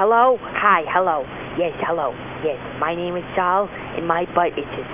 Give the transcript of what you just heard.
hello? Hi, hello. Yes, hello. Yes, my name is Charles, and my butt itches.